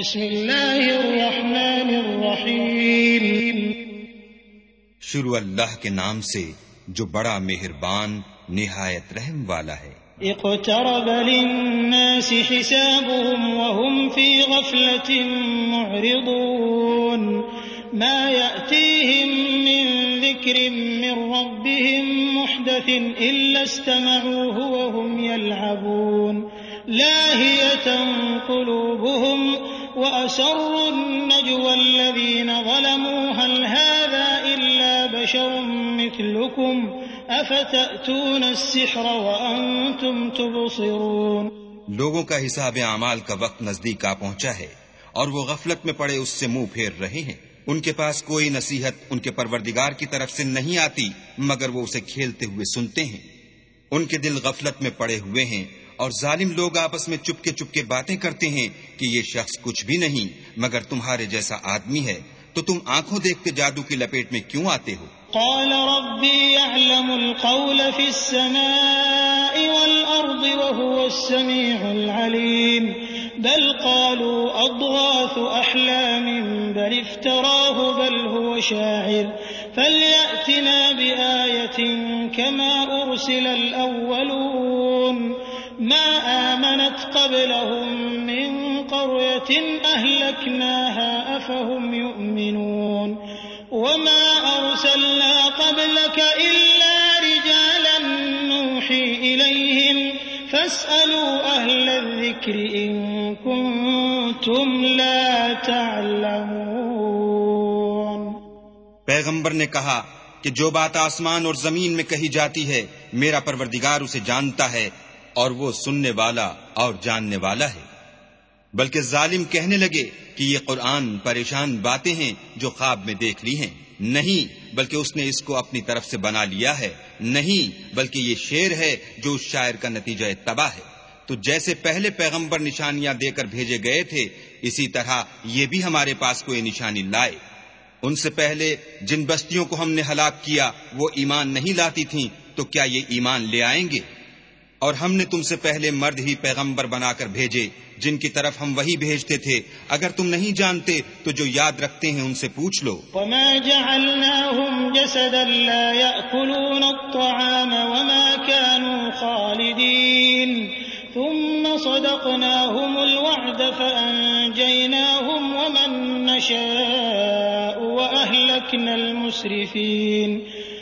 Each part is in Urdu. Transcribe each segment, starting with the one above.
بسم اللہ الرحمن الرحیم۔ شروع اللہ کے نام سے جو بڑا مہربان نہایت رحم والا ہے۔ اقترب للناس حسابهم وهم في غفلة معرضون۔ ما يأتيهم من ذكر من ربهم محدث إلا استمعوه وهم يلعبون۔ لاهية قلوبهم وأسروا النجوى الذين ظلموا، هل هذا إلا بشر مثلكم؟ أفتأتون السحر وأنتم تبصرون؟ لوگوں کا حساب اعمال کا وقت نزدیک آ پہنچا ہے اور وہ غفلت میں پڑے اس سے منہ پھیر رہے ہیں۔ ان کے پاس کوئی نصیحت ان کے پروردگار کی طرف سے نہیں آتی، مگر وہ اسے کھیلتے ہوئے سنتے ہیں۔ ان کے دل غفلت میں پڑے ہوئے ہیں۔ اور ظالم لوگ آپس میں چپ کے چپ کے باتیں کرتے ہیں کہ یہ شخص کچھ بھی نہیں، مگر تمہارے جیسا آدمی ہے۔ تو تم آنکھوں دیکھتے جادو کی لپیٹ میں کیوں آتے ہو؟ قال ربي يعلم القول في السماء والأرض وهو السميع العليم بل قالوا أضغاث أحلام بل افتراه، بل هو شاعر۔ فليأتنا بآية كما أرسل الأولون۔ ما آمنت قبلهم من قرية أهلكناها أفهم يؤمنون وما أرسلنا قبلك إلا رجالا نوحي إليهم فاسألوا أهل الذكر إن كنتم لا تعلمون پیغمبر نے کہا کہ جو بات آسمان اور زمین میں کہی جاتی ہے، میرا پروردگار اسے جانتا ہے اور وہ سننے والا اور جاننے والا ہے۔ بلکہ ظالم کہنے لگے کہ یہ قرآن پریشان باتیں ہیں جو خواب میں دیکھ لی ہیں۔ نہیں، بلکہ اس نے اس کو اپنی طرف سے بنا لیا ہے۔ نہیں، بلکہ یہ شعر ہے جو اس شاعر کا نتیجہ تباہ ہے۔ تو جیسے پہلے پیغمبر نشانیاں دے کر بھیجے گئے تھے، اسی طرح یہ بھی ہمارے پاس کوئی نشانی لائے۔ ان سے پہلے جن بستیوں کو ہم نے ہلاک کیا، وہ ایمان نہیں لاتی تھیں، تو کیا یہ ایمان لے آئیں گے؟ اور ہم نے تم سے پہلے مرد ہی پیغمبر بنا کر بھیجے، جن کی طرف ہم وہی بھیجتے تھے۔ اگر تم نہیں جانتے، تو جو یاد رکھتے ہیں ان سے پوچھ لو۔ وما جعلناهم جسدا لا يأكلون الطعام وما كانوا خالدين ثم صدقناهم الوعد فأنجيناهم ومن نشاء وأهلكنا المسرفين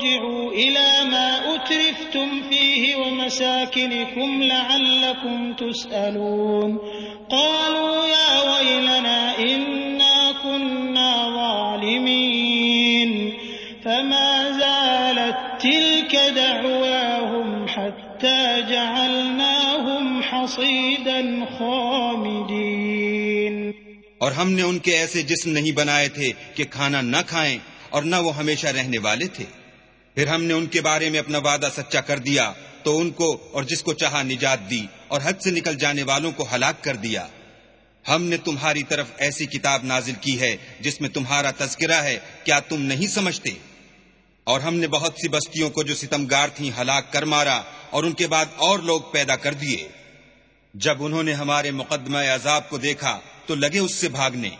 وارجعوا إلى ما أترفتم فيه ومساكنكم لعلكم تسألون قالوا يا ويلنا إنا كنا ظالمين فما زالت تلك دعواهم حتى جعلناهم حصيدا خامدين اور ہم نے ان کے ایسے جسم نہیں بنائے تھے کہ کھانا نہ کھائیں اور نہ وہ ہمیشہ رہنے والے تھے۔ پھر ہم نے ان کے بارے میں اپنا وعدہ سچا کر دیا، تو ان کو اور جس کو چاہا نجات دی اور حد سے نکل جانے والوں کو ہلاک کر دیا۔ ہم نے تمہاری طرف ایسی کتاب نازل کی ہے جس میں تمہارا تذکرہ ہے، کیا تم نہیں سمجھتے؟ اور ہم نے بہت سی بستیوں کو جو ستمگار تھیں ہلاک کر مارا اور ان کے بعد اور لوگ پیدا کر دیے۔ جب انہوں نے ہمارے مقدمہ عذاب کو دیکھا، تو لگے اس سے بھاگنے۔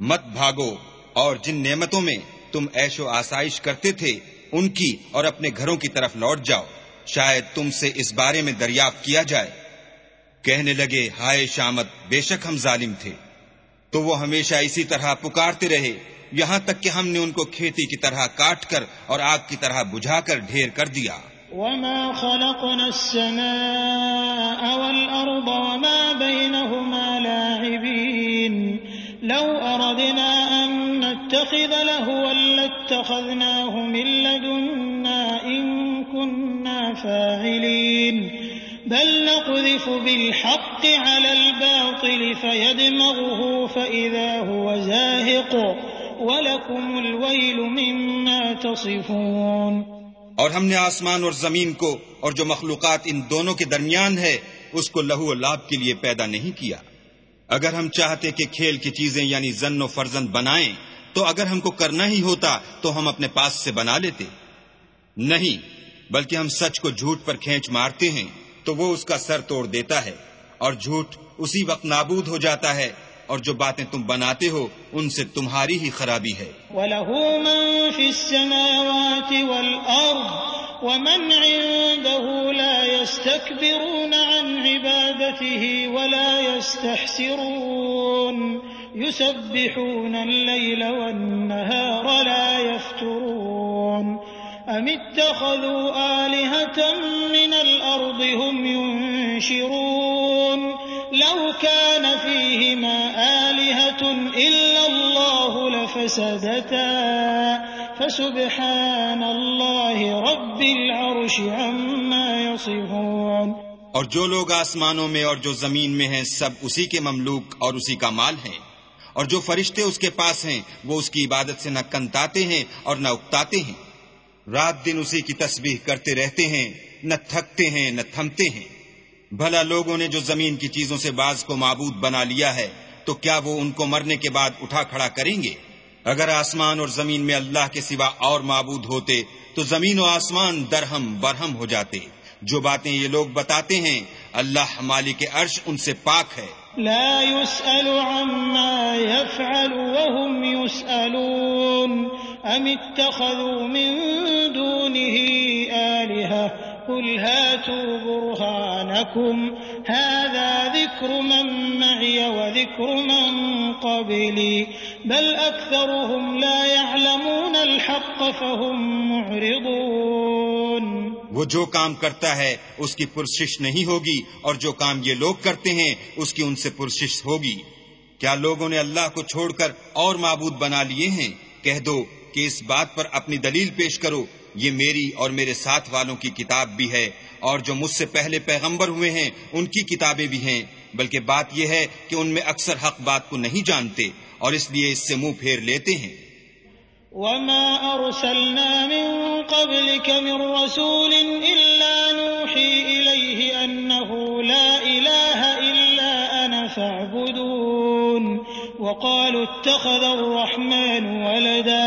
مت بھاگو، اور جن نعمتوں میں تم ایش و آسائش کرتے تھے ان کی اور اپنے گھروں کی طرف لوٹ جاؤ۔ شاید تم سے اس بارے میں دریافت کیا جائے۔ کہنے لگے، ہائے شامت، بے شک ہم ظالم تھے۔ تو وہ ہمیشہ اسی طرح پکارتے رہے۔ یہاں تک کہ ہم نے ان کو کھیتی کی طرح کاٹ کر اور آگ کی طرح بجھا کر ڈھیر کر دیا۔ وما خلقنا السماء والأرض وما بينهما لاعبين۔ لو أردنا أن نتخذ لهوا لاتخذناه فاعلين بل نقذف بالحق على الباطل فيدمغه فإذا هو زاهق. ولكم الويل مما تصفون. اور ہم نے آسمان اور زمین کو اور جو مخلوقات ان دونوں کے درمیان ہے، اس کو لہو و لاب کے لیے پیدا نہیں کیا۔ اگر ہم چاہتے کہ کھیل کی چیزیں یعنی زن و فرزند بنائیں، تو اگر ہم کو کرنا ہی ہوتا، تو ہم اپنے پاس سے بنا لیتے۔ نہیں بلکہ ہم سچ کو جھوٹ پر کھینچ مارتے ہیں، تو وہ اس کا سر توڑ دیتا ہے، اور جھوٹ اسی وقت نابود ہو جاتا ہے، اور جو باتیں تم بناتے ہو، ان سے تمہاری ہی خرابی ہے۔ وَلَهُ مَن فِي السَّمَاوَاتِ وَالْأَرْضِ وَمَنْ عِندَهُ لَا يَسْتَكْبِرُونَ عَنْ عِبَادَتِهِ وَلَا يَسْتَحْسِرُونَ يسبحون الليل والنهار لا يفترون أم اتخذوا آلهة من الأرض هم ينشرون لو كان فيهما آلهة إلا الله لفسدتا فسبحان الله رب العرش عما يصفون اور جو لوگ آسمانوں میں اور جو زمین میں ہیں سب اسی کے مملوک اور اسی کا مال ہیں۔ اور جو فرشتے اس کے پاس ہیں وہ اس کی عبادت سے نہ کنتاتے ہیں اور نہ اکتاتے ہیں۔ رات دن اسی کی تسبیح کرتے رہتے ہیں، نہ تھکتے ہیں، نہ تھمتے ہیں۔ بھلا لوگوں نے جو زمین کی چیزوں سے بعض کو معبود بنا لیا ہے، تو کیا وہ ان کو مرنے کے بعد اٹھا کھڑا کریں گے؟ اگر آسمان اور زمین میں اللہ کے سوا اور معبود ہوتے، تو زمین و آسمان درہم برہم ہو جاتے۔ جو باتیں یہ لوگ بتاتے ہیں اللہ مالک عرش ان سے پاک ہے۔ لا يسأل عما يفعل وهم يسألون، أم اتخذوا من دونه قل هاتوا برهانكم هذا ذكر من معي وذكر من قبلي بل أكثرهم لا يعلمون الحق فهم معرضون وہ جو کام کرتا ہے اس کی پرشش نہیں ہوگی اور جو کام یہ لوگ کرتے ہیں اس کی ان سے پرشش ہوگی کیا لوگوں نے اللہ کو چھوڑ کر اور معبود بنا لیے ہیں کہہ دو کہ اس بات پر اپنی دلیل پیش کرو یہ میری اور میرے ساتھ والوں کی کتاب بھی ہے، اور جو مجھ سے پہلے پیغمبر ہوئے ہیں، ان کی کتابیں بھی ہیں۔ بلکہ بات یہ ہے کہ ان میں اکثر حق بات کو نہیں جانتے، اور اس لیے اس سے منہ پھیر لیتے ہیں۔ وما أرسلنا من قبلك من رسول إلا نوحي إليه أنه لا إله إلا أنا فاعبدون، وقالوا اتخذ الرحمن ولدا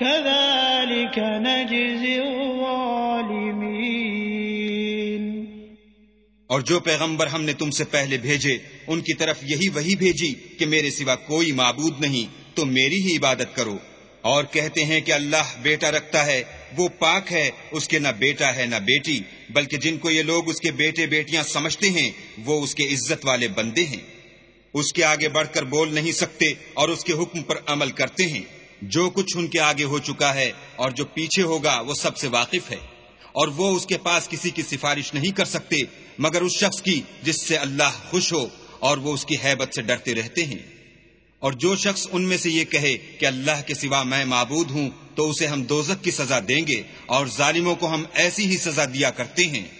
كذلك نجزي اور جو پیغمبر ہم نے تم سے پہلے بھیجے، ان کی طرف یہی وہی بھیجی کہ میرے سوا کوئی معبود نہیں، تو میری ہی عبادت کرو۔ اور کہتے ہیں کہ اللہ بیٹا رکھتا ہے، وہ پاک ہے، اس کے نہ بیٹا ہے نہ بیٹی، بلکہ جن کو یہ لوگ اس کے بیٹے بیٹیاں سمجھتے ہیں، وہ اس کے عزت والے بندے ہیں۔ اس کے آگے بڑھ کر بول نہیں سکتے اور اس کے حکم پر عمل کرتے ہیں۔ جو کچھ ان کے آگے ہو چکا ہے اور جو پیچھے ہوگا وہ سب سے واقف ہے اور وہ اس کے پاس کسی کی سفارش نہیں کر سکتے مگر اس شخص کی جس سے اللہ خوش ہو اور وہ اس کی حیبت سے ڈرتے رہتے ہیں۔ اور جو شخص ان میں سے یہ کہے کہ اللہ کے سوا میں معبود ہوں تو اسے ہم دوزک کی سزا دیں گے اور ظالموں کو ہم ایسی ہی سزا دیا کرتے ہیں۔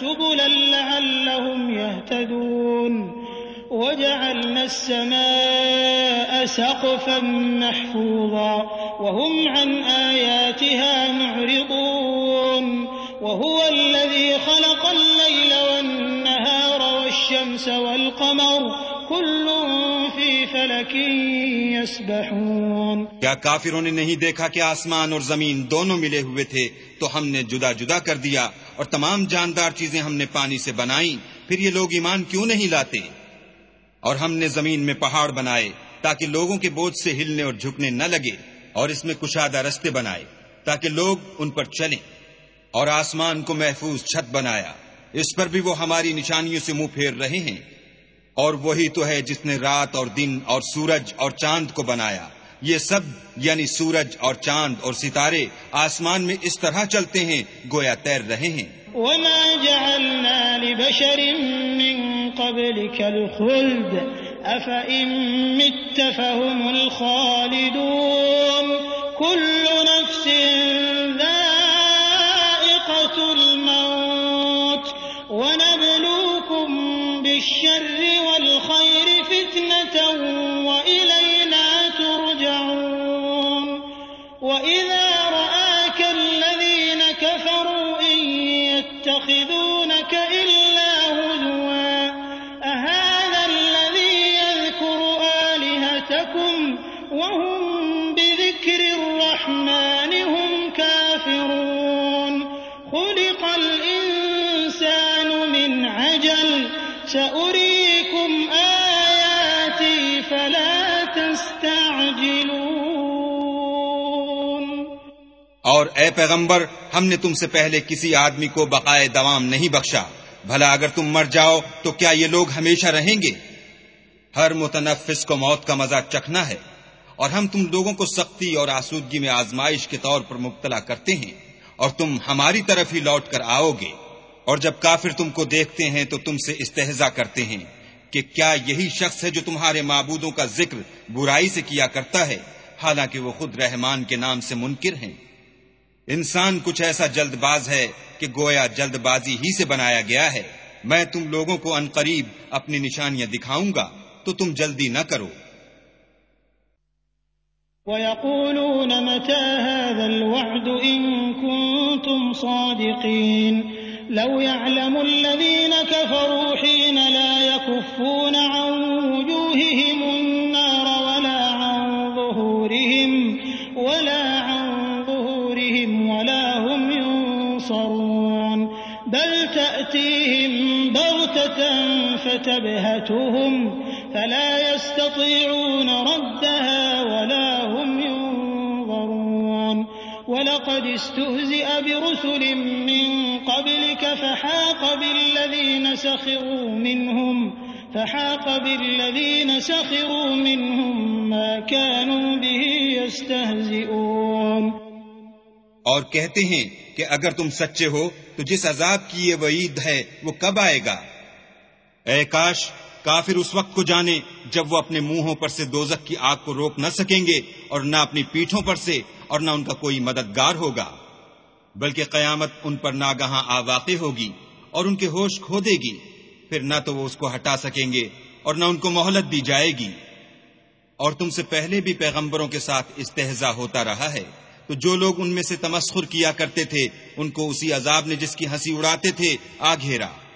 سبلا لعلهم يهتدون. وجعلنا السماء سقفا محفوظا. وهم عن آياتها معرضون. وهو الذي خلق الليل والنهار والشمس والقمر. كل في فلك يسبحون. کیا کافروں نے نہیں دیکھا کہ آسمان اور زمین دونوں ملے ہوئے تھے؟ تو ہم نے جدا جدا کر دیا۔ اور تمام جاندار چیزیں ہم نے پانی سے بنائی، پھر یہ لوگ ایمان کیوں نہیں لاتے؟ اور ہم نے زمین میں پہاڑ بنائے تاکہ لوگوں کے بوجھ سے ہلنے اور جھکنے نہ لگے، اور اس میں کشادہ رستے بنائے تاکہ لوگ ان پر چلیں۔ اور آسمان کو محفوظ چھت بنایا، اس پر بھی وہ ہماری نشانیوں سے منہ پھیر رہے ہیں۔ اور وہی تو ہے جس نے رات اور دن اور سورج اور چاند کو بنایا۔ یہ سب یعنی سورج اور چاند اور ستارے آسمان میں اس طرح چلتے ہیں، گویا تیر رہے ہیں۔ وما جعلنا لبشر من قبلك الخلد أفإن مت فهم الخالدون كل نفس ذائقة الموت ونبلوكم بالشر والخير فتنة اے پیغمبر، ہم نے تم سے پہلے کسی آدمی کو بقائے دوام نہیں بخشا۔ بھلا اگر تم مر جاؤ، تو کیا یہ لوگ ہمیشہ رہیں گے؟ ہر متنفس کو موت کا مزہ چکھنا ہے۔ اور ہم تم لوگوں کو سختی اور آسودگی میں آزمائش کے طور پر مبتلا کرتے ہیں۔ اور تم ہماری طرف ہی لوٹ کر آؤ گے۔ اور جب کافر تم کو دیکھتے ہیں، تو تم سے استحضا کرتے ہیں کہ کیا یہی شخص ہے جو تمہارے معبودوں کا ذکر برائی سے کیا کرتا ہے؟ حالانکہ وہ خود رحمان کے نام سے منکر ہیں۔ انسان کچھ ایسا جلد باز ہے کہ گویا جلد بازی ہی سے بنایا گیا ہے۔ میں تم لوگوں کو انقریب اپنی نشانیاں دکھاؤں گا، تو تم جلدی نہ کرو۔ ويقولون متى هذا الوعد إن كنتم صادقين؟ لو يعلم الذين كفروا حين لا يكفون عن وجوههم بغتة فتبهتهم فلا يستطيعون ردها ولا هم ينظرون. ولقد استهزئ برسل من قبلك فحاق بالذين سخروا منهم فحاق بالذين سخروا منهم ما كانوا به يستهزئون. اور کہتے ہیں کہ اگر تم سچے ہو تو جس عذاب کی یہ وعید ہے وہ کب آئے گا؟ اے کاش، کافر اس وقت کو جانے جب وہ اپنے منہوں پر سے دوزک کی آگ کو روک نہ سکیں گے اور نہ اپنی پیٹھوں پر سے اور نہ ان کا کوئی مددگار ہوگا، بلکہ قیامت ان پر ناگہاں آ واقع ہوگی اور ان کے ہوش کھو دے گی۔ پھر نہ تو وہ اس کو ہٹا سکیں گے اور نہ ان کو مہلت دی جائے گی۔ اور تم سے پہلے بھی پیغمبروں کے ساتھ استحضا ہوتا رہا ہے۔ تو جو لوگ ان میں سے تمسخر کیا کرتے تھے، ان کو اسی عذاب نے جس کی ہنسی اڑاتے تھے، آ گھیرا۔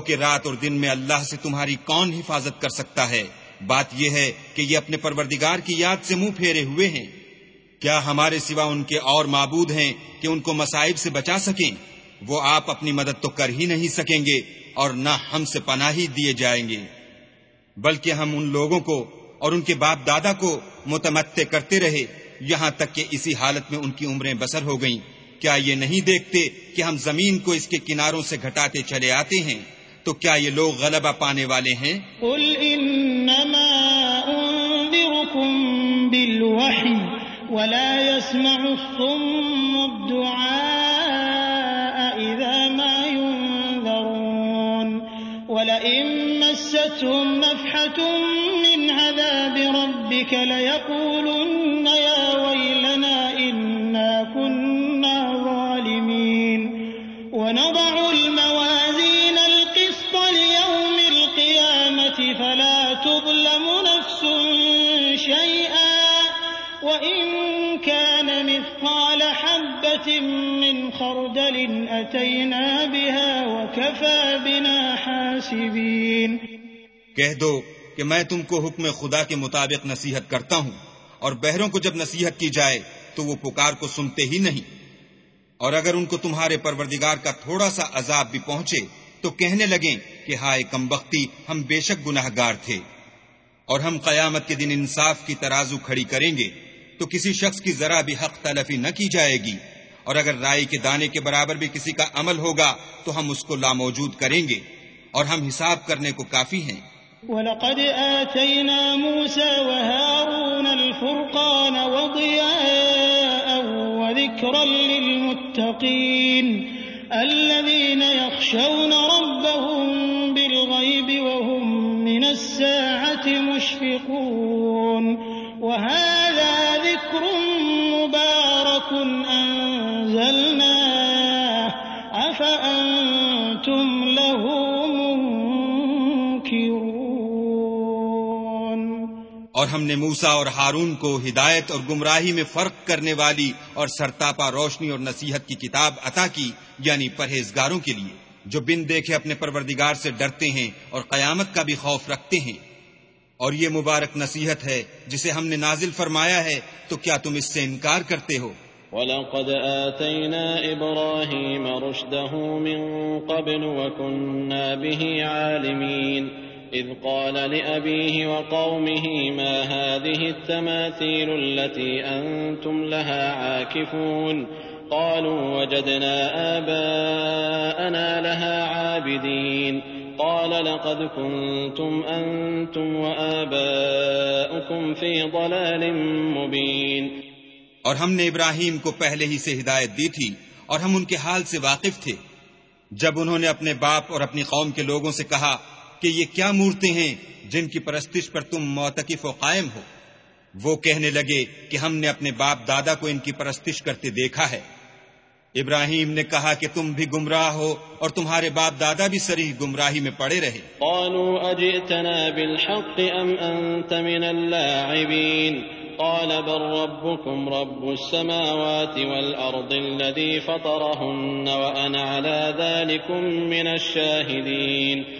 کہ رات اور دن میں اللہ سے تمہاری کون حفاظت کر سکتا ہے؟ بات یہ ہے کہ یہ اپنے پروردگار کی یاد سے منہ پھیرے ہوئے ہیں۔ کیا ہمارے سوا ان کے اور معبود ہیں کہ ان کو مصائب سے بچا سکیں؟ وہ آپ اپنی مدد تو کر ہی نہیں سکیں گے اور نہ ہم سے پناہی دیے جائیں گے۔ بلکہ ہم ان لوگوں کو اور ان کے باپ دادا کو متمتع کرتے رہے۔ یہاں تک کہ اسی حالت میں ان کی عمریں بسر ہو گئیں۔ کیا یہ نہیں دیکھتے کہ ہم زمین کو اس کے کناروں سے گھٹاتے چلے آتے ہیں؟ تو کیا یہ لوگ غلبہ پانے والے ہیں؟ قل انما انذركم بالوحی ولا يسمع الصم الدعاء اذا ما ينذرون ولئن مستهم نفحة من عذاب ربك ليقولن أتينا بها وكفى بنا حاسبين کہہ دو کہ میں تم کو حکم خدا کے مطابق نصیحت کرتا ہوں اور بہروں کو جب نصیحت کی جائے تو وہ پکار کو سنتے ہی نہیں۔ اور اگر ان کو تمہارے پروردگار کا تھوڑا سا عذاب بھی پہنچے تو کہنے لگیں کہ ہائے کم بختی، ہم بے شک گناہ گار تھے۔ اور ہم قیامت کے دن انصاف کی ترازو کھڑی کریں گے تو کسی شخص کی ذرا بھی حق تلفی نہ کی جائے گی۔ اور اگر رائے کے دانے کے برابر بھی کسی کا عمل ہوگا تو ہم اس کو لاموجود کریں گے اور ہم حساب کرنے کو کافی ہیں۔ ولقد آتينا موسى وهارون الفرقان وضياء وذكرا للمتقين الذين يخشون ربهم بالغيب وهم من الساعة مشفقون وهذا اور ہم نے موسا اور ہارون کو ہدایت اور گمراہی میں فرق کرنے والی اور سرتاپا روشنی اور نصیحت کی کتاب عطا کی یعنی پرہیزگاروں کے لیے، جو بن دیکھے اپنے پروردگار سے ڈرتے ہیں اور قیامت کا بھی خوف رکھتے ہیں۔ اور یہ مبارک نصیحت ہے جسے ہم نے نازل فرمایا ہے، تو کیا تم اس سے انکار کرتے ہو؟ وَلَقَدْ آتَيْنَا إِبْرَاهِيمَ رُشْدَهُ مِن قَبْلُ وَكُنَّا بِهِ عَالِمِينَ إذ قال لأبيه وقومه ما هذه التماثيل التي أنتم لها عاكفون قالوا وجدنا آباءنا لها عابدين قال لقد كنتم أنتم وآباؤكم في ضلال مبين اور ہم نے ابراہیم کو پہلے ہی سے ہدایت دی تھی اور ہم ان کے حال سے واقف تھے۔ جب انہوں نے اپنے باپ اور اپنی قوم کے لوگوں سے کہا کہ یہ کیا مورتے ہیں جن کی پرستش پر تم موتقف و قائم ہو؟ وہ کہنے لگے کہ ہم نے اپنے باپ دادا کو ان کی پرستش کرتے دیکھا ہے۔ ابراہیم نے کہا کہ تم بھی گمراہ ہو اور تمہارے باپ دادا بھی سری گمراہی میں پڑے رہے۔ قالوا اجئتنا بالحق ام انت من اللاعبين قال بل ربكم رب السماوات والارض الذي فطرهن وانا على ذلك من الشاهدين۔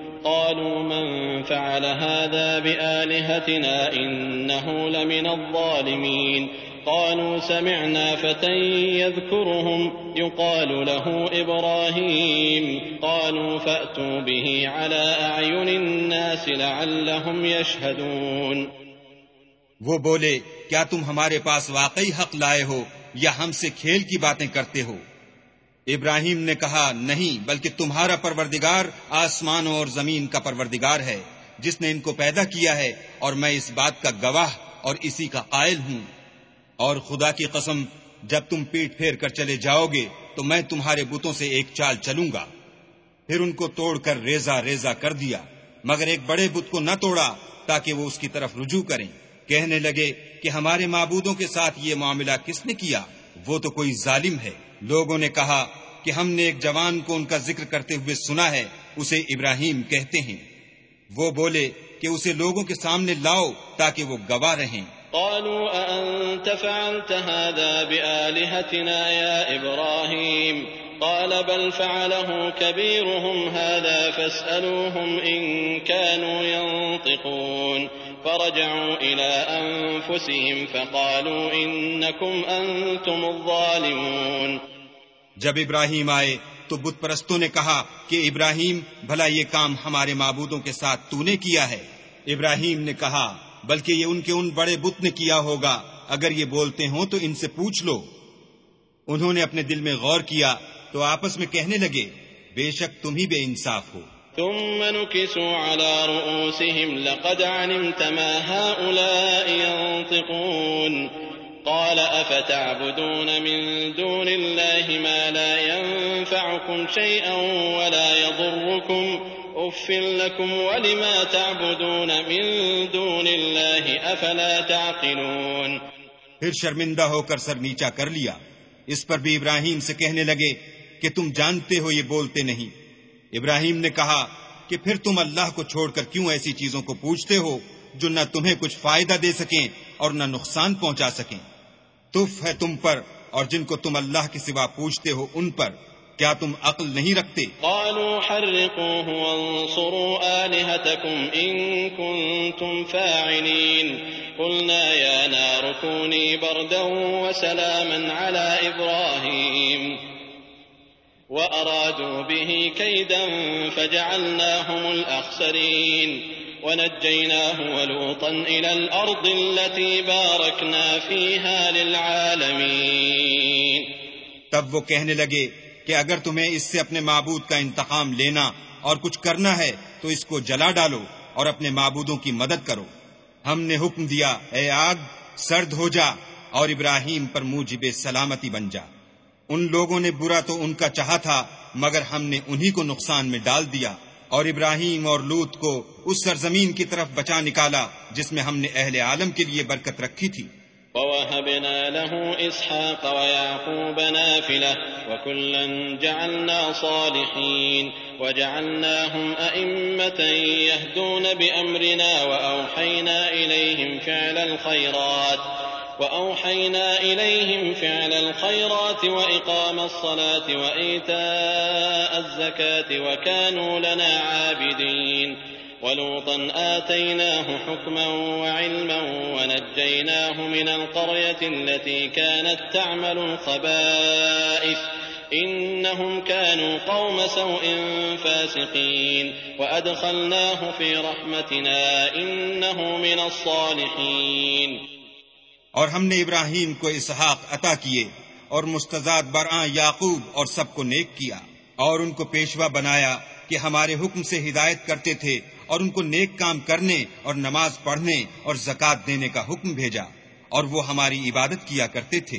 قالوا من فعل هذا بآلهتنا إنه لمن الظالمين. قالوا سمعنا فتى يذكرهم، يقال له إبراهيم. قالوا فأتوا به على أعين الناس لعلهم يشهدون. وہ بولے، کیا تم ہمارے پاس واقعی حق لائے ہو یا ہم سے کھیل کی باتیں کرتے ہو؟ ابراہیم نے کہا، نہیں، بلکہ تمہارا پروردگار آسمانوں اور زمین کا پروردگار ہے، جس نے ان کو پیدا کیا ہے، اور میں اس بات کا گواہ اور اسی کا قائل ہوں۔ اور خدا کی قسم، جب تم پیٹ پھیر کر چلے جاؤ گے، تو میں تمہارے بتوں سے ایک چال چلوں گا۔ پھر ان کو توڑ کر ریزا ریزا کر دیا، مگر ایک بڑے بت کو نہ توڑا تاکہ وہ اس کی طرف رجوع کریں۔ کہنے لگے کہ ہمارے معبودوں کے ساتھ یہ معاملہ کس نے کیا؟ وہ تو کوئی ظالم ہے۔ لوگوں نے کہا کہ ہم نے ایک جوان کو ان کا ذکر کرتے ہوئے سنا ہے، اسے ابراہیم کہتے ہیں۔ وہ بولے کہ اسے لوگوں کے سامنے لاؤ تاکہ وہ گواہ رہیں۔ قالوا أأنت فعلت هذا بآلهتنا يا إبراهيم؟ قال بل فعله كبيرهم هذا فاسألوهم إن كانوا ينطقون۔ فرجعوا إلى أنفسهم فقالوا إنكم أنتم الظالمون. جب ابراہیم آئے تو بت پرستوں نے کہا کہ ابراہیم، بھلا یہ کام ہمارے معبودوں کے ساتھ تو نے کیا ہے؟ ابراہیم نے کہا، بلکہ یہ ان کے ان بڑے بت نے کیا ہوگا، اگر یہ بولتے ہوں تو ان سے پوچھ لو۔ انہوں نے اپنے دل میں غور کیا تو آپس میں کہنے لگے، بے شک تم ہی بے انصاف ہو۔ ثم نكسوا على رؤوسهم لقد علمت ما هؤلاء ينطقون. قال أفتعبدون من دون الله ما لا ينفعكم شيئا ولا يضركم. أف لكم ولما تعبدون من دون الله أفلا تعقلون. پھر شرمندہ ہو کر سر نیچا کر لیا. اس پر بھی ابراہیم سے کہنے لگے کہ تم جانتے ہو یہ بولتے نہیں. ابراہیم نے کہا کہ پھر تم اللہ کو چھوڑ کر کیوں ایسی چیزوں کو پوچھتے ہو جو نہ تمہیں کچھ فائدہ دے سکیں اور نہ نقصان پہنچا سکیں؟ تف ہے تم پر اور جن کو تم اللہ کے سوا پوچھتے ہو ان پر۔ کیا تم عقل نہیں رکھتے؟ قالوا حرقوه وانصروا آلهتكم إن كنتم فاعلين۔ قلنا يا نار كوني بردا وسلاما على إبراهيم۔ وأرادوا به كيدا فجعلناهم الأخسرين ونجيناه ولوطا إلى الأرض التي باركنا فيها للعالمين تب وہ کہنے لگے کہ اگر تمہیں اس سے اپنے معبود کا انتقام لینا اور کچھ کرنا ہے تو اس کو جلا ڈالو اور اپنے معبودوں کی مدد کرو۔ ہم نے حکم دیا، اے آگ، سرد ہو جا اور ابراہیم پر موجب سلامتی بن جا۔ ان لوگوں نے برا تو ان کا چاہا تھا، مگر ہم نے انہی کو نقصان میں ڈال دیا اور ابراہیم اور لوت کو اس سرزمین کی طرف بچا نکالا، جس میں ہم نے اہل عالم کے لیے برکت رکھی تھی۔ ووهبنا له إسحاق ويعقوب نافلة وكلا جعلنا صالحين وجعلناهم أئمة يهدون بأمرنا وأوحينا إليهم فعل الخيرات وأوحينا إليهم فعل الخيرات وإقام الصلاة وإيتاء الزكاة وكانوا لنا عابدين. ولوطا آتيناه حكما وعلما ونجيناه من القرية التي كانت تعمل الخبائث. إنهم كانوا قوم سوء فاسقين. وأدخلناه في رحمتنا إنه من الصالحين. اور ہم نے ابراہیم کو اسحاق عطا کیے اور مستضاد برآں یعقوب اور سب کو نیک کیا اور ان کو پیشوا بنایا کہ ہمارے حکم سے ہدایت کرتے تھے اور ان کو نیک کام کرنے اور نماز پڑھنے اور زکات دینے کا حکم بھیجا اور وہ ہماری عبادت کیا کرتے تھے۔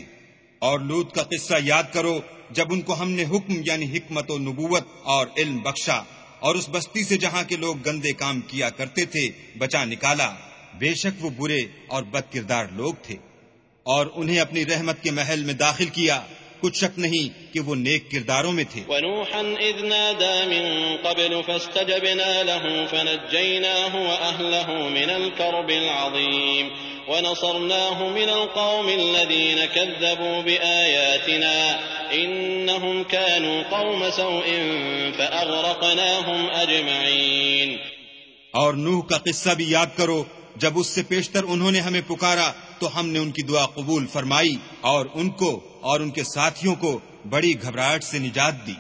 اور لوت کا قصہ یاد کرو جب ان کو ہم نے حکم یعنی حکمت و نبوت اور علم بخشا اور اس بستی سے جہاں کے لوگ گندے کام کیا کرتے تھے، بچا نکالا۔ بے شک وہ برے اور بد کردار لوگ تھے اور انہیں اپنی رحمت کے محل میں داخل کیا۔ کچھ شک نہیں کہ وہ نیک کرداروں میں تھے۔ وَنُوحًا اِذْ نَادَى مِن قَبْلُ فَاسْتَجَبْنَا لَهُ فَنَجَّيْنَاهُ وَأَهْلَهُ مِنَ الْكَرْبِ الْعَظِيمِ وَنَصَرْنَاهُ مِنَ الْقَوْمِ الَّذِينَ كَذَّبُوا بِآيَاتِنَا إِنَّهُمْ كَانُوا قَوْمَ سَوْءٍ فَأَغْرَقْنَاهُمْ أَجْمَعِينَ۔ اور نوح کا قصہ بھی یاد کرو جب اس سے پیشتر انہوں نے ہمیں پکارا تو ہم نے ان کی دعا قبول فرمائی اور ان کو اور ان کے ساتھیوں کو بڑی گھبراہٹ سے نجات دی۔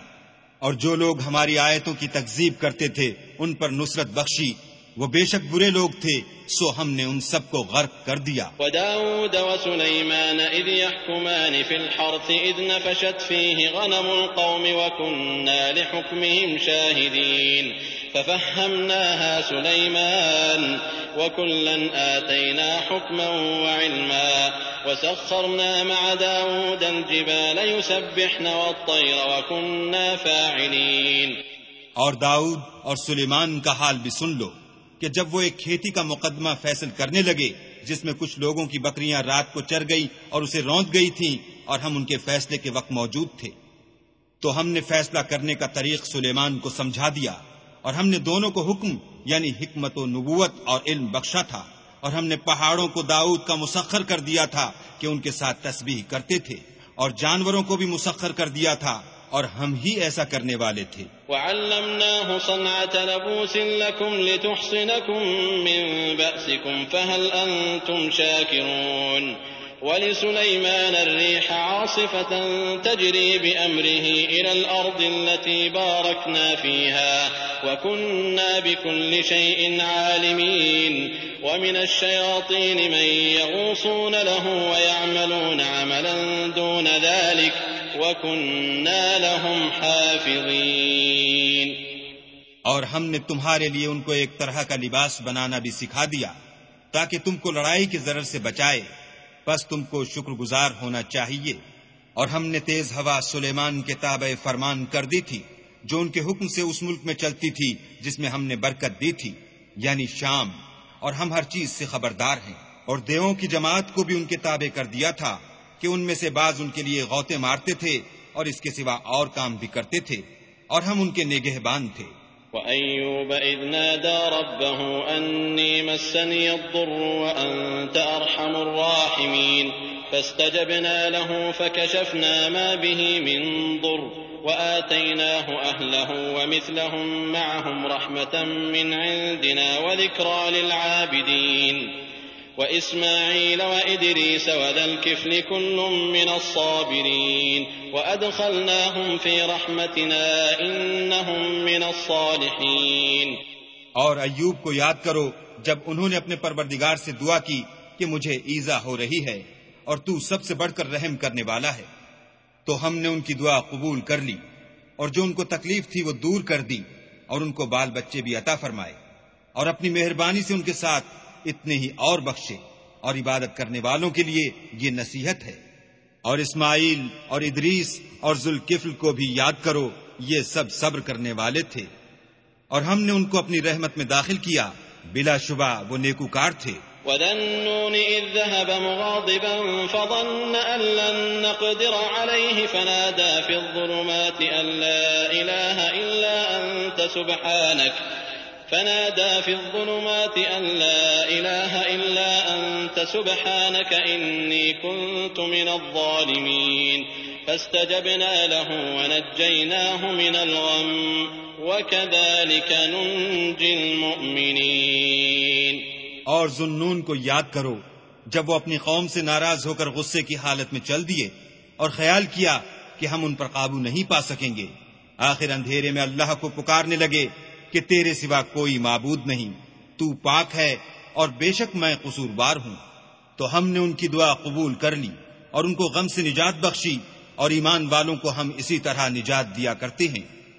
اور جو لوگ ہماری آیتوں کی تکزیب کرتے تھے، ان پر نصرت بخشی۔ وہ بے شک برے لوگ تھے، سو ہم نے ان سب کو غرق کر دیا۔ وداود وسليمان إذ يحكمان في الحرث إذ نفشت فيه غنم القوم وكنا لحكمهم شاهدين ففهمناها سليمان وكلا آتينا حكما وعلما وسخرنا مع داود الجبال يسبحن والطير وكنا فاعلين. اور داؤد اور سلیمان کا حال بھی سن لو کہ جب وہ ایک کھیتی کا مقدمہ فیصل کرنے لگے، جس میں کچھ لوگوں کی بکریاں رات کو چر گئی اور اسے روند گئی تھیں اور ہم ان کے فیصلے کے وقت موجود تھے، تو ہم نے فیصلہ کرنے کا طریق سلیمان کو سمجھا دیا۔ اور ہم نے دونوں کو حکم یعنی حکمت و نبوت اور علم بخشا تھا، اور ہم نے پہاڑوں کو داؤد کا مسخر کر دیا تھا کہ ان کے ساتھ تسبیح کرتے تھے، اور جانوروں کو بھی مسخر کر دیا تھا، اور ہم ہی ایسا کرنے والے تھے۔ وعلمناه صنعة لبوس لكم لتحصنكم من بأسكم فهل أنتم شاكرون ولسليمان الريح عاصفة تجري بأمره إلى الأرض التي باركنا فيها وكنا بكل شيء عالمين ومن الشياطين من يغوصون له ويعملون عملا دون ذلك وكنا لهم حافظين اور ہم نے تمہارے لیے ان کو ایک طرح کا لباس بنانا بھی سکھا دیا تاکہ تم کو لڑائی کی ضرر سے بچائے۔ بس تم کو شکر گزار ہونا چاہیے۔ اور ہم نے تیز ہوا سلیمان کے تابع فرمان کر دی تھی۔ جو ان کے حکم سے اس ملک میں چلتی تھی، جس میں ہم نے برکت دی تھی یعنی شام۔ اور ہم ہر چیز سے خبردار ہیں۔ اور دیووں کی جماعت کو بھی ان کے تابع کر دیا تھا کہ ان میں سے بعض ان کے لیے غوطے مارتے تھے اور اس کے سوا اور کام بھی کرتے تھے۔ اور ہم ان کے نگہبان تھے۔ وأيوب إذ نادى ربه أني مسني الضر وأنت أرحم الراحمين فاستجبنا له فكشفنا ما به من ضر وآتيناه أهله ومثلهم معهم رحمة من عندنا وذكرى للعابدين وإسماعيل وإدريس وذا الكفل كل من الصابرين وأدخلناهم في رحمتنا إنهم من الصالحين اور ایوب کو یاد کرو، جب انہوں نے اپنے پروردگار سے دعا کی کہ مجھے ایزا ہو رہی ہے اور تو سب سے بڑھ کر رحم کرنے والا ہے۔ تو ہم نے ان کی دعا قبول کر لی اور جو ان کو تکلیف تھی وہ دور کر دی اور ان کو بال بچے بھی عطا فرمائے اور اپنی مہربانی سے ان کے ساتھ اتنے ہی اور بخشے اور عبادت کرنے والوں کے لیے یہ نصیحت ہے۔ اور اسماعیل اور ادریس اور ذوالکفل کو بھی یاد کرو، یہ سب صبر کرنے والے تھے۔ اور ہم نے ان کو اپنی رحمت میں داخل کیا۔ بلا شبہ وہ نیکوکار تھے۔ وذنون إذ ذهب مغاضبا فظن أن لن نقدر عليه فنادى في الظلمات أن لا إله إلا أنت سبحانك فنادى في الظلمات أن لا إله إلا أنت سبحانك إني كنت من الظالمين فاستجبنا له ونجيناه من الغم وكذلك ننجي المؤمنين اور ذنون کو یاد کرو، جب وہ اپنی قوم سے ناراض ہو کر غصے کی حالت میں چل دیے اور خیال کیا کہ ہم ان پر قابو نہیں پا سکیں گے۔ آخر اندھیرے میں اللہ کو پکارنے لگے کہ تیرے سوا کوئی معبود نہیں، تو پاک ہے اور بے شک میں قصور ہوں۔ تو ہم نے ان کی دعا قبول کر لی اور ان کو غم سے نجات بخشی اور ایمان والوں کو ہم اسی طرح نجات دیا کرتے ہیں۔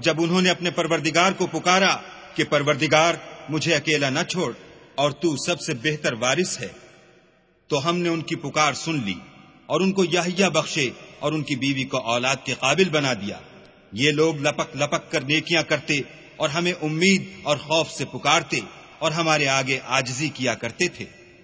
جب انہوں نے اپنے پروردگار کو پکارا کہ پروردگار، مجھے اکیلا نہ چھوڑ اور تو سب سے بہتر وارث ہے، تو ہم نے ان کی پکار سن لی اور ان کو یحییٰ بخشے اور ان کی بیوی کو اولاد کے قابل بنا دیا۔ یہ لوگ لپک لپک کر نیکیاں کرتے اور ہمیں امید اور خوف سے پکارتے اور ہمارے آگے آجزی کیا کرتے تھے۔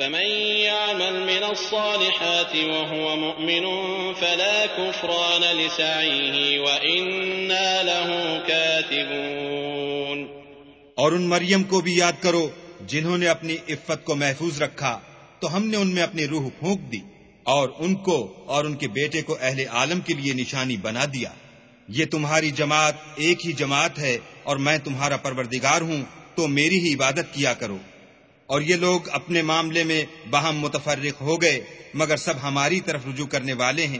فمن يعمل من الصالحات وهو مؤمن فلا كفران لسعيه وإنا له كاتبون. اور ان مریم کو بھی یاد کرو جنہوں نے اپنی عفت کو محفوظ رکھا، تو ہم نے ان میں اپنی روح پھونک دی اور ان کو اور ان کے بیٹے کو اہل عالم کے لیے نشانی بنا دیا۔ یہ تمہاری جماعت ایک ہی جماعت ہے اور میں تمہارا پروردگار ہوں، تو میری ہی عبادت کیا کرو۔ اور یہ لوگ اپنے معاملے میں باہم متفرق ہو گئے، مگر سب ہماری طرف رجوع کرنے والے ہیں۔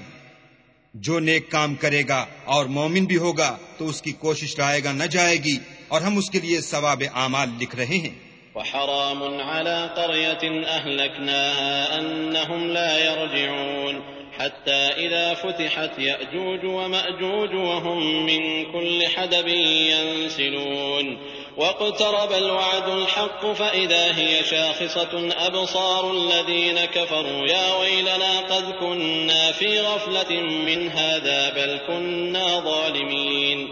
جو نیک کام کرے گا اور مومن بھی ہوگا، تو اس کی کوشش رائے گا نہ جائے گی، اور ہم اس کے لیے ثواب اعمال لکھ رہے ہیں۔ وحرام على قرية أهلكناها أنهم لا يرجعون، حتى إذا فتحت يأجوج ومأجوج وهم من كل حدب ينسلون۔ واقترب الوعد الحق فإذا هي شاخصة، أبصار الذين كفروا يا ويلنا قد كنا في غفلة من هذا، بل كنا ظالمين.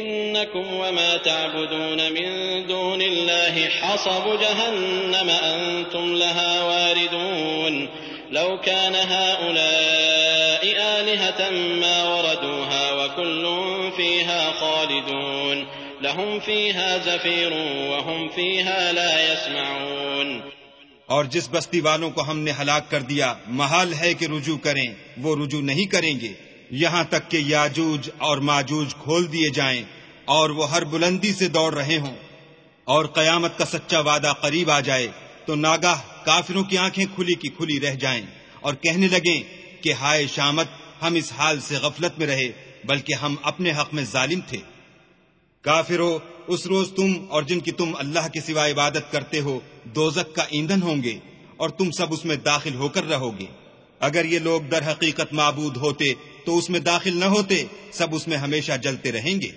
إنكم وما تعبدون من دون الله حصب جهنم، أنتم لها واردون. لو كان هؤلاء آلهة ما وردوها، وكل فيها خالدون. لهم فيها زفير وهم فيها لا يسمعون. اور جس بستی والوں کو ہم نے ہلاک کر دیا، محال ہے کہ رجوع کریں، وہ رجوع نہیں کریں گے۔ یہاں تک کہ یاجوج اور ماجوج کھول دیے جائیں اور وہ ہر بلندی سے دوڑ رہے ہوں۔ اور قیامت کا سچا وعدہ قریب آ جائے تو ناگاہ کافروں کی آنکھیں کھلی کی کھلی رہ جائیں اور کہنے لگیں کہ ہائے شامت، ہم اس حال سے غفلت میں رہے، بلکہ ہم اپنے حق میں ظالم تھے۔ کافرو اس روز تم اور جن کی تم اللہ کے سوا عبادت کرتے ہو دوزک کا ایندھن ہوں گے اور تم سب اس میں داخل ہو کر رہو گے۔ اگر یہ لوگ در حقیقت معبود ہوتے تو اس میں داخل نہ ہوتے، سب اس میں ہمیشہ جلتے رہیں گے۔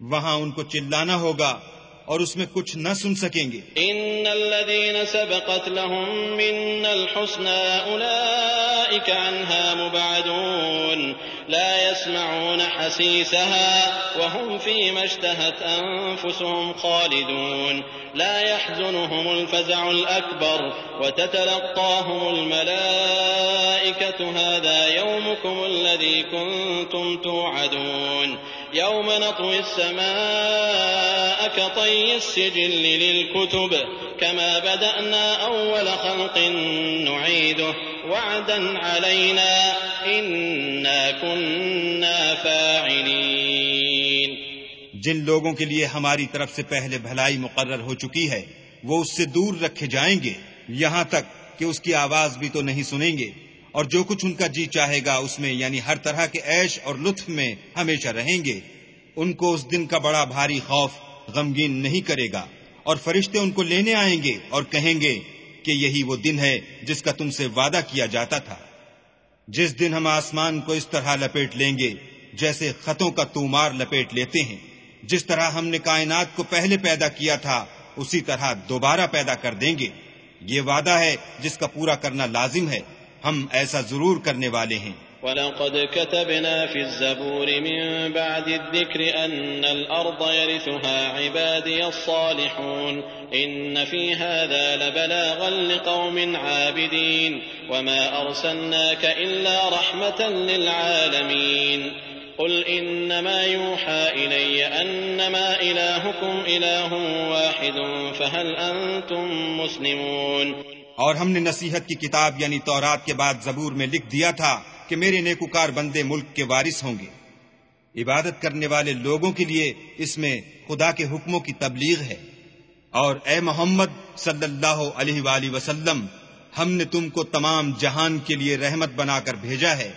وہاں ان کو چلانا ہوگا اور اس میں کچھ نہ سن سکیں گے۔ ان الذين سبقت لهم من الحسنى اولئك عنها مبعدون، لا يسمعون حسيسها وهم فيما اشتهت انفسهم خالدون. لا يحزنهم الفزع الاكبر وتتلقاهم الملائكه هذا يومكم الذي كنتم توعدون. يوم نطوي السماء كطي السجل للكتب كما بدأنا أول خلق نعيده وعدا علينا إنا كنا فاعلين. جن لوگوں کے لیے ہماری طرف سے پہلے بھلائی مقرر ہو چکی ہے، وہ اس سے دور رکھے جائیں گے، یہاں تک کہ اس کی آواز بھی تو نہیں سنیں گے۔ اور جو کچھ ان کا جی چاہے گا، اس میں یعنی ہر طرح کے عیش اور لطف میں ہمیشہ رہیں گے۔ ان کو اس دن کا بڑا بھاری خوف غمگین نہیں کرے گا۔ اور فرشتے ان کو لینے آئیں گے اور کہیں گے کہ یہی وہ دن ہے جس کا تم سے وعدہ کیا جاتا تھا۔ جس دن ہم آسمان کو اس طرح لپیٹ لیں گے جیسے خطوں کا تومار لپیٹ لیتے ہیں۔ جس طرح ہم نے کائنات کو پہلے پیدا کیا تھا، اسی طرح دوبارہ پیدا کر دیں گے۔ یہ وعدہ ہے جس کا پورا کرنا لازم ہے۔ ہم ایسا ضرور کرنے والے ہیں۔ وَلَقَدْ كَتَبْنَا فِي الزَّبُورِ مِن بَعْدِ الذِّكْرِ أَنَّ الْأَرْضَ يَرِثُهَا عِبَادِيَ الصَّالِحُونَ، إِنَّ فِي هَذَا لَبَلَاغًا لِقَوْمٍ عَابِدِينَ، وَمَا أَرْسَلْنَاكَ إِلَّا رَحْمَةً لِلْعَالَمِينَ۔ قل انما يوحى الي انما الهكم اله واحد، فهل انتم مسلمون؟ اور ہم نے نصیحت کی کتاب یعنی تورات کے بعد زبور میں لکھ دیا تھا کہ میرے نیکوکار بندے ملک کے وارث ہوں گے۔ عبادت کرنے والے لوگوں کے لیے اس میں خدا کے حکموں کی تبلیغ ہے۔ اور اے محمد صلی اللہ علیہ وآلہ وسلم، ہم نے تم کو تمام جہان کے لیے رحمت بنا کر بھیجا ہے۔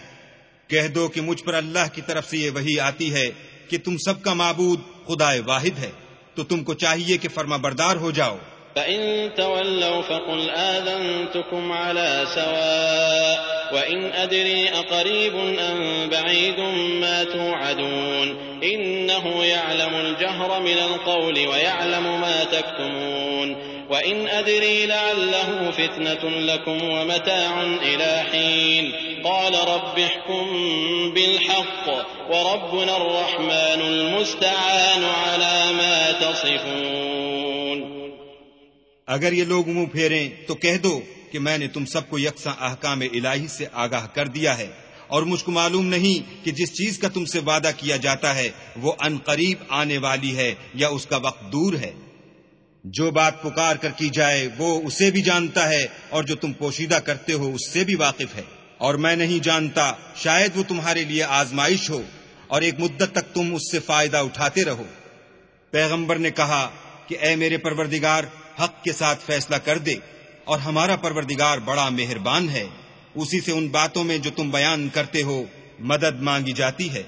کہہ دو کہ مجھ پر اللہ کی طرف سے یہ وہی آتی ہے کہ تم سب کا معبود خدا واحد ہے۔ تو تم کو چاہیے کہ فرما بردار ہو جاؤ۔ فإن تولوا فقل آذنتكم على سواء وإن أدري أقريب أم بعيد ما توعدون إنه يعلم الجهر من القول ويعلم ما تكتمون وإن أدري لعله فتنة لكم ومتاع إلى حين قال رب احكم بالحق وربنا الرحمن المستعان على ما تصفون اگر یہ لوگ منہ پھیریں تو کہہ دو کہ میں نے تم سب کو یکساں احکام الہی سے آگاہ کر دیا ہے۔ اور مجھ کو معلوم نہیں کہ جس چیز کا تم سے وعدہ کیا جاتا ہے وہ ان قریب آنے والی ہے یا اس کا وقت دور ہے۔ جو بات پکار کر کی جائے وہ اسے بھی جانتا ہے اور جو تم پوشیدہ کرتے ہو اس سے بھی واقف ہے۔ اور میں نہیں جانتا شاید وہ تمہارے لیے آزمائش ہو اور ایک مدت تک تم اس سے فائدہ اٹھاتے رہو۔ پیغمبر نے کہا کہ اے میرے پروردگار حق کے ساتھ فیصلہ کر دے اور ہمارا پروردگار بڑا مہربان ہے، اسی سے ان باتوں میں جو تم بیان کرتے ہو، مدد مانگی جاتی ہے۔